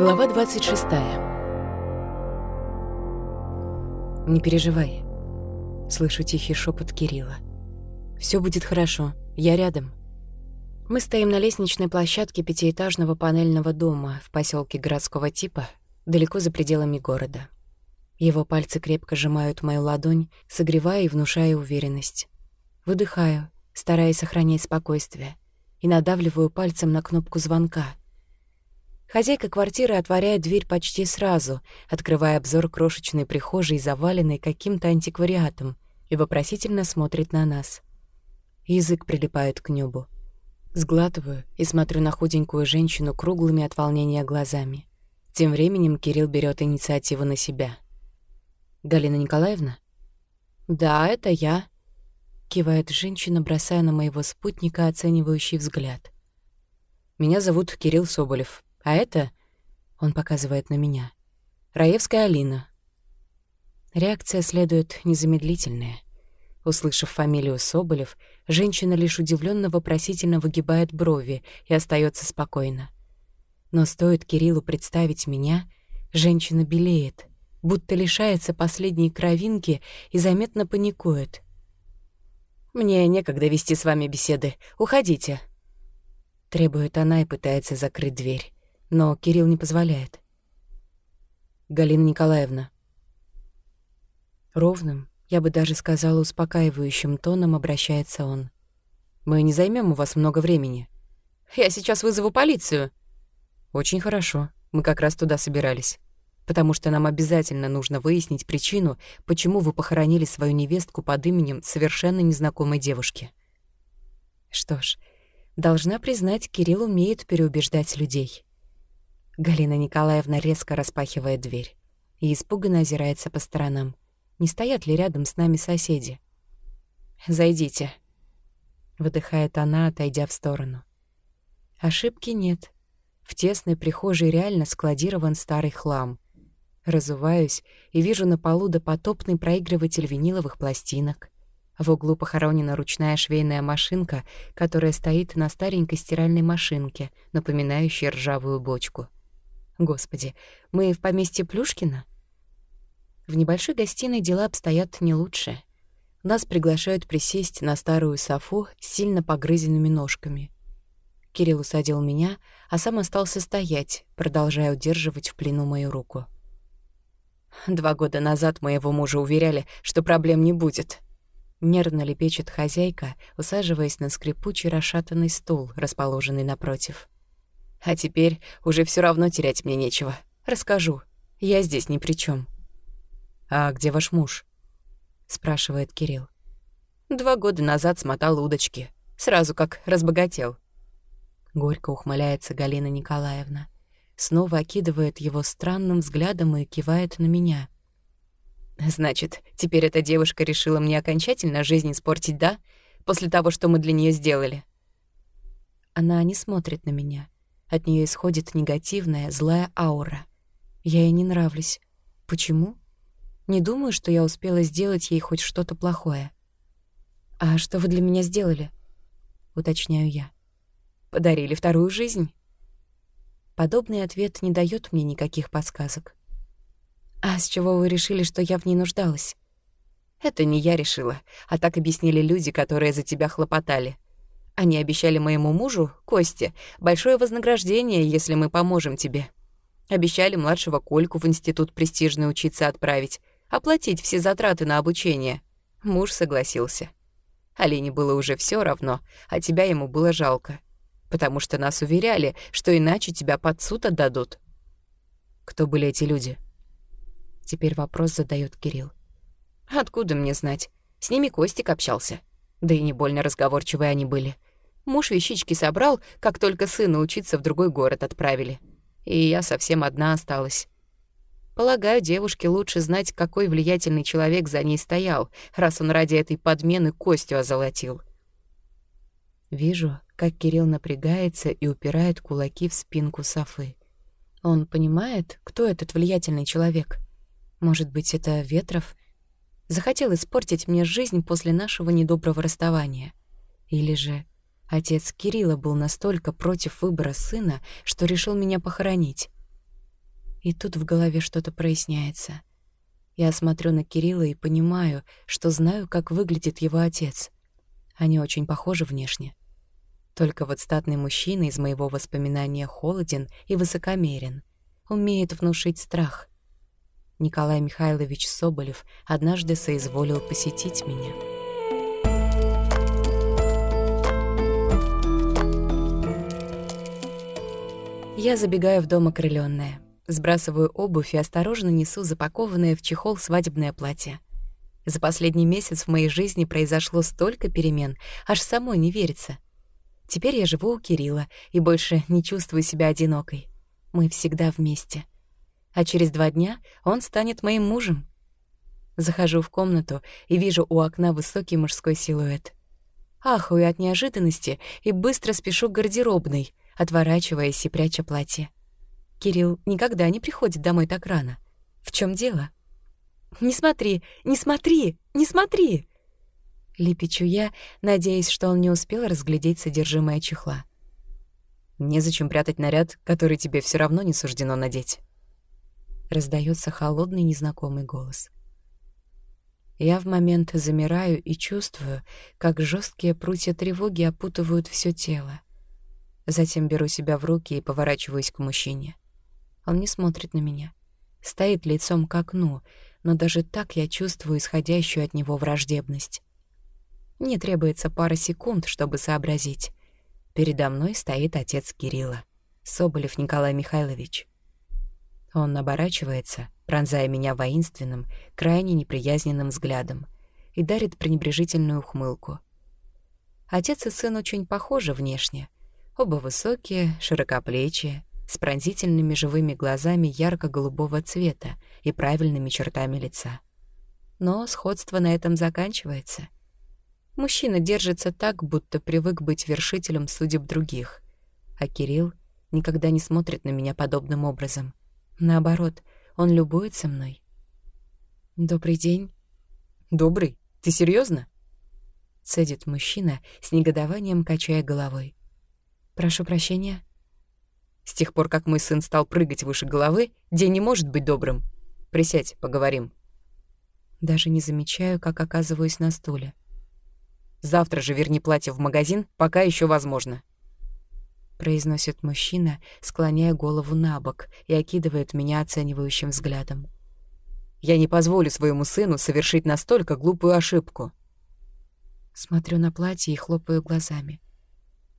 Глава 26. «Не переживай», — слышу тихий шепот Кирилла. Все будет хорошо, я рядом». Мы стоим на лестничной площадке пятиэтажного панельного дома в поселке городского типа, далеко за пределами города. Его пальцы крепко сжимают мою ладонь, согревая и внушая уверенность. Выдыхаю, стараясь сохранять спокойствие, и надавливаю пальцем на кнопку звонка. Хозяйка квартиры отворяет дверь почти сразу, открывая обзор крошечной прихожей, заваленной каким-то антиквариатом, и вопросительно смотрит на нас. Язык прилипает к небу. Сглатываю и смотрю на худенькую женщину круглыми от волнения глазами. Тем временем Кирилл берет инициативу на себя. «Галина Николаевна?» «Да, это я», — кивает женщина, бросая на моего спутника оценивающий взгляд. «Меня зовут Кирилл Соболев, а это...» — он показывает на меня. «Раевская Алина». Реакция следует незамедлительная — Услышав фамилию Соболев, женщина лишь удивленно вопросительно выгибает брови и остается спокойна. Но стоит Кириллу представить меня, женщина белеет, будто лишается последней кровинки и заметно паникует. «Мне некогда вести с вами беседы. Уходите!» Требует она и пытается закрыть дверь, но Кирилл не позволяет. «Галина Николаевна». Ровным, я бы даже сказала успокаивающим тоном обращается он. «Мы не займем у вас много времени». «Я сейчас вызову полицию». «Очень хорошо. Мы как раз туда собирались. Потому что нам обязательно нужно выяснить причину, почему вы похоронили свою невестку под именем совершенно незнакомой девушки». Что ж, должна признать, Кирилл умеет переубеждать людей. Галина Николаевна резко распахивает дверь и испуганно озирается по сторонам не стоят ли рядом с нами соседи. «Зайдите», — выдыхает она, отойдя в сторону. Ошибки нет. В тесной прихожей реально складирован старый хлам. Разуваюсь и вижу на полу допотопный проигрыватель виниловых пластинок. В углу похоронена ручная швейная машинка, которая стоит на старенькой стиральной машинке, напоминающей ржавую бочку. Господи, мы в поместье Плюшкина? В небольшой гостиной дела обстоят не лучше. Нас приглашают присесть на старую софу с сильно погрызенными ножками. Кирилл усадил меня, а сам остался стоять, продолжая удерживать в плену мою руку. Два года назад моего мужа уверяли, что проблем не будет. Нервно лепечет хозяйка, усаживаясь на скрипучий расшатанный стул, расположенный напротив. А теперь уже все равно терять мне нечего. Расскажу. Я здесь ни при чем. «А где ваш муж?» — спрашивает Кирилл. «Два года назад смотал удочки, сразу как разбогател». Горько ухмыляется Галина Николаевна. Снова окидывает его странным взглядом и кивает на меня. «Значит, теперь эта девушка решила мне окончательно жизнь испортить, да? После того, что мы для нее сделали?» Она не смотрит на меня. От нее исходит негативная, злая аура. Я ей не нравлюсь. Почему? Не думаю, что я успела сделать ей хоть что-то плохое. «А что вы для меня сделали?» — уточняю я. «Подарили вторую жизнь». Подобный ответ не дает мне никаких подсказок. «А с чего вы решили, что я в ней нуждалась?» «Это не я решила, а так объяснили люди, которые за тебя хлопотали. Они обещали моему мужу, Косте, большое вознаграждение, если мы поможем тебе. Обещали младшего Кольку в институт престижный учиться отправить, оплатить все затраты на обучение. Муж согласился. Олене было уже все равно, а тебя ему было жалко. Потому что нас уверяли, что иначе тебя под суд отдадут. Кто были эти люди? Теперь вопрос задает Кирилл. Откуда мне знать? С ними Костик общался. Да и не больно разговорчивые они были. Муж вещички собрал, как только сына учиться в другой город отправили. И я совсем одна осталась. Полагаю, девушке лучше знать, какой влиятельный человек за ней стоял, раз он ради этой подмены костью озолотил. Вижу, как Кирилл напрягается и упирает кулаки в спинку Софы. Он понимает, кто этот влиятельный человек. Может быть, это Ветров? Захотел испортить мне жизнь после нашего недоброго расставания. Или же отец Кирилла был настолько против выбора сына, что решил меня похоронить. И тут в голове что-то проясняется. Я смотрю на Кирилла и понимаю, что знаю, как выглядит его отец. Они очень похожи внешне. Только вот статный мужчина из моего воспоминания холоден и высокомерен, умеет внушить страх. Николай Михайлович Соболев однажды соизволил посетить меня. Я забегаю в дом окрылённая, сбрасываю обувь и осторожно несу запакованное в чехол свадебное платье. За последний месяц в моей жизни произошло столько перемен, аж самой не верится. Теперь я живу у Кирилла и больше не чувствую себя одинокой. Мы всегда вместе. А через два дня он станет моим мужем. Захожу в комнату и вижу у окна высокий мужской силуэт. Ахую от неожиданности и быстро спешу к гардеробной — отворачиваясь и пряча платье. Кирилл никогда не приходит домой так рано. В чем дело? «Не смотри, не смотри, не смотри!» Лепечу я, надеясь, что он не успел разглядеть содержимое чехла. «Незачем прятать наряд, который тебе все равно не суждено надеть». Раздается холодный незнакомый голос. Я в момент замираю и чувствую, как жесткие прутья тревоги опутывают все тело. Затем беру себя в руки и поворачиваюсь к мужчине. Он не смотрит на меня. Стоит лицом к окну, но даже так я чувствую исходящую от него враждебность. Мне требуется пара секунд, чтобы сообразить. Передо мной стоит отец Кирилла, Соболев Николай Михайлович. Он оборачивается, пронзая меня воинственным, крайне неприязненным взглядом и дарит пренебрежительную ухмылку. Отец и сын очень похожи внешне — Оба высокие, широкоплечие, с пронзительными живыми глазами ярко-голубого цвета и правильными чертами лица. Но сходство на этом заканчивается. Мужчина держится так, будто привык быть вершителем судеб других, а Кирилл никогда не смотрит на меня подобным образом. Наоборот, он любуется мной. «Добрый день». «Добрый? Ты серьезно? Цедит мужчина, с негодованием качая головой. «Прошу прощения». «С тех пор, как мой сын стал прыгать выше головы, день не может быть добрым. Присядь, поговорим». Даже не замечаю, как оказываюсь на стуле. «Завтра же верни платье в магазин, пока еще возможно», — произносит мужчина, склоняя голову на бок и окидывает меня оценивающим взглядом. «Я не позволю своему сыну совершить настолько глупую ошибку». Смотрю на платье и хлопаю глазами.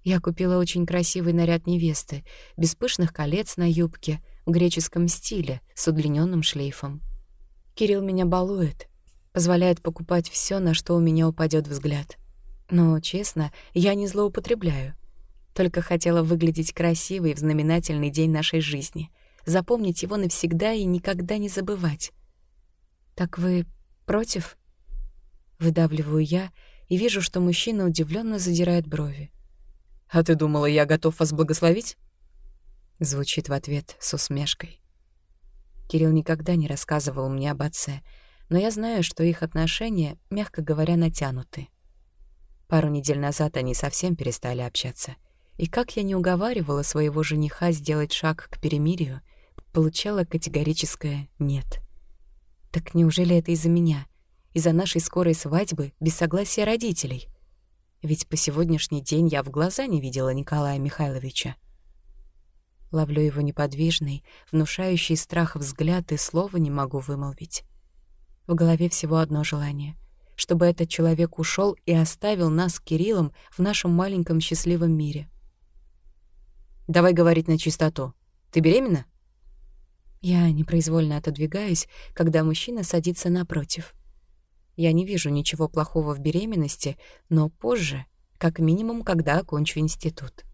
Я купила очень красивый наряд невесты, без пышных колец на юбке, в греческом стиле, с удлиненным шлейфом. Кирилл меня балует, позволяет покупать все, на что у меня упадет взгляд. Но, честно, я не злоупотребляю. Только хотела выглядеть красивой в знаменательный день нашей жизни, запомнить его навсегда и никогда не забывать. «Так вы против?» Выдавливаю я и вижу, что мужчина удивленно задирает брови. «А ты думала, я готов вас благословить?» Звучит в ответ с усмешкой. Кирилл никогда не рассказывал мне об отце, но я знаю, что их отношения, мягко говоря, натянуты. Пару недель назад они совсем перестали общаться. И как я не уговаривала своего жениха сделать шаг к перемирию, получала категорическое «нет». Так неужели это из-за меня? Из-за нашей скорой свадьбы без согласия родителей? Ведь по сегодняшний день я в глаза не видела Николая Михайловича. Ловлю его неподвижный, внушающий страх взгляд и слова не могу вымолвить. В голове всего одно желание — чтобы этот человек ушел и оставил нас с Кириллом в нашем маленьком счастливом мире. «Давай говорить на чистоту. Ты беременна?» Я непроизвольно отодвигаюсь, когда мужчина садится напротив — я не вижу ничего плохого в беременности, но позже, как минимум, когда окончу институт.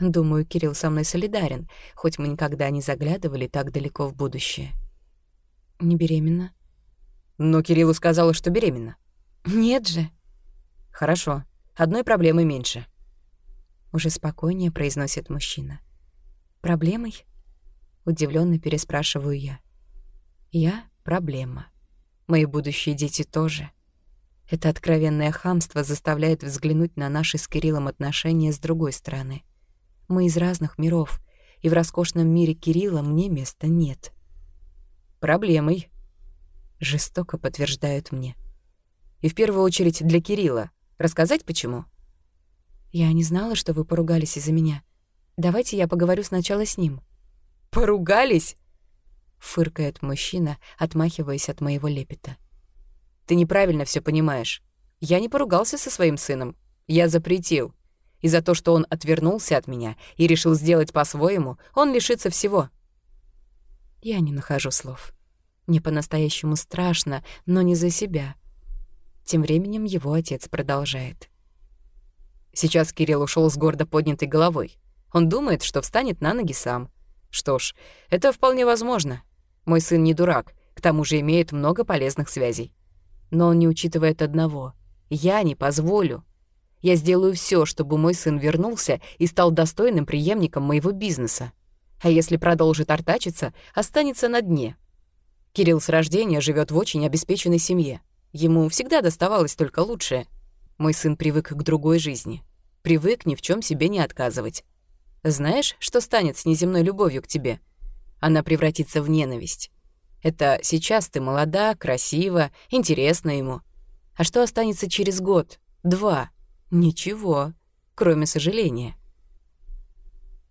Думаю, Кирилл со мной солидарен, хоть мы никогда не заглядывали так далеко в будущее. Не беременна? Но Кириллу сказала, что беременна. Нет же. Хорошо, одной проблемы меньше. Уже спокойнее произносит мужчина. Проблемой? Удивленно переспрашиваю я. Я — проблема. Мои будущие дети тоже. Это откровенное хамство заставляет взглянуть на наши с Кириллом отношения с другой стороны. Мы из разных миров, и в роскошном мире Кирилла мне места нет. Проблемой, жестоко подтверждают мне. И в первую очередь для Кирилла. Рассказать почему? Я не знала, что вы поругались из-за меня. Давайте я поговорю сначала с ним. Поругались? Фыркает мужчина, отмахиваясь от моего лепета. Ты неправильно все понимаешь. Я не поругался со своим сыном. Я запретил. И за то, что он отвернулся от меня и решил сделать по-своему, он лишится всего. Я не нахожу слов. Мне по-настоящему страшно, но не за себя. Тем временем его отец продолжает. Сейчас Кирилл ушел с гордо поднятой головой. Он думает, что встанет на ноги сам. Что ж, это вполне возможно. Мой сын не дурак, к тому же имеет много полезных связей. Но он не учитывает одного. Я не позволю. Я сделаю все, чтобы мой сын вернулся и стал достойным преемником моего бизнеса. А если продолжит артачиться, останется на дне. Кирилл с рождения живет в очень обеспеченной семье. Ему всегда доставалось только лучшее. Мой сын привык к другой жизни. Привык ни в чем себе не отказывать. Знаешь, что станет с неземной любовью к тебе? Она превратится в ненависть. Это сейчас ты молода, красива, интересна ему. А что останется через год, два? Ничего, кроме сожаления.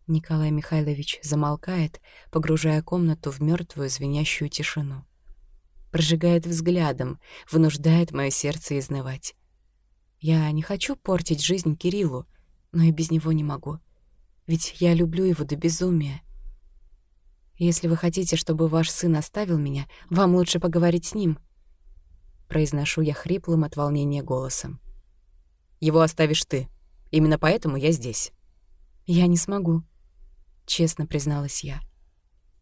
Николай Михайлович замолкает, погружая комнату в мертвую звенящую тишину. Прожигает взглядом, вынуждает мое сердце изнывать. Я не хочу портить жизнь Кириллу, но и без него не могу. Ведь я люблю его до безумия. Если вы хотите, чтобы ваш сын оставил меня, вам лучше поговорить с ним. Произношу я хриплым от волнения голосом. Его оставишь ты. Именно поэтому я здесь. Я не смогу честно призналась я.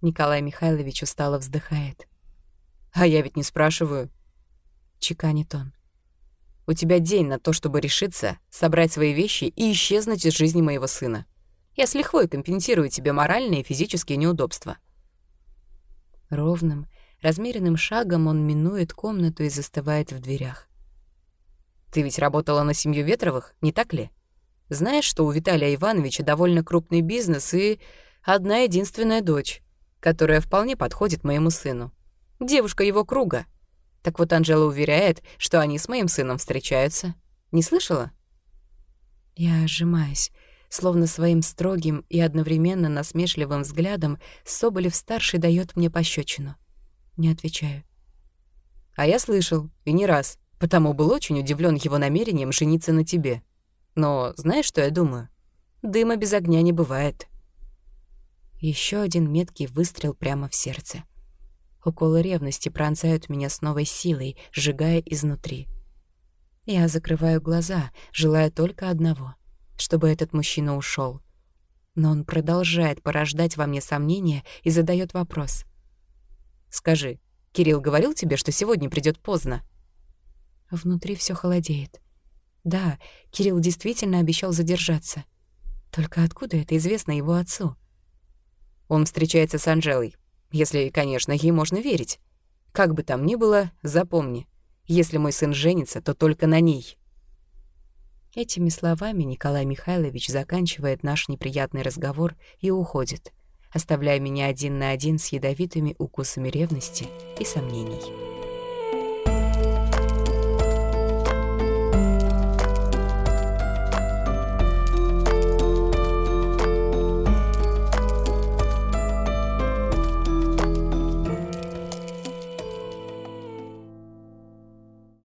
Николай Михайлович устало вздыхает. «А я ведь не спрашиваю», — чеканит он. «У тебя день на то, чтобы решиться, собрать свои вещи и исчезнуть из жизни моего сына. Я с лихвой компенсирую тебе моральные и физические неудобства». Ровным, размеренным шагом он минует комнату и застывает в дверях. «Ты ведь работала на семью Ветровых, не так ли?» Знаешь, что у Виталия Ивановича довольно крупный бизнес и одна единственная дочь, которая вполне подходит моему сыну. Девушка его круга. Так вот Анжела уверяет, что они с моим сыном встречаются. Не слышала? Я сжимаюсь, словно своим строгим и одновременно насмешливым взглядом Соболев-старший дает мне пощечину. Не отвечаю. А я слышал, и не раз, потому был очень удивлен его намерением жениться на тебе. Но знаешь, что я думаю? Дыма без огня не бывает. Еще один меткий выстрел прямо в сердце. Уколы ревности пронзают меня с новой силой, сжигая изнутри. Я закрываю глаза, желая только одного — чтобы этот мужчина ушел. Но он продолжает порождать во мне сомнения и задает вопрос. «Скажи, Кирилл говорил тебе, что сегодня придет поздно?» Внутри все холодеет. Да, Кирилл действительно обещал задержаться. Только откуда это известно его отцу? Он встречается с Анжелой. Если, конечно, ей можно верить. Как бы там ни было, запомни. Если мой сын женится, то только на ней. Этими словами Николай Михайлович заканчивает наш неприятный разговор и уходит, оставляя меня один на один с ядовитыми укусами ревности и сомнений.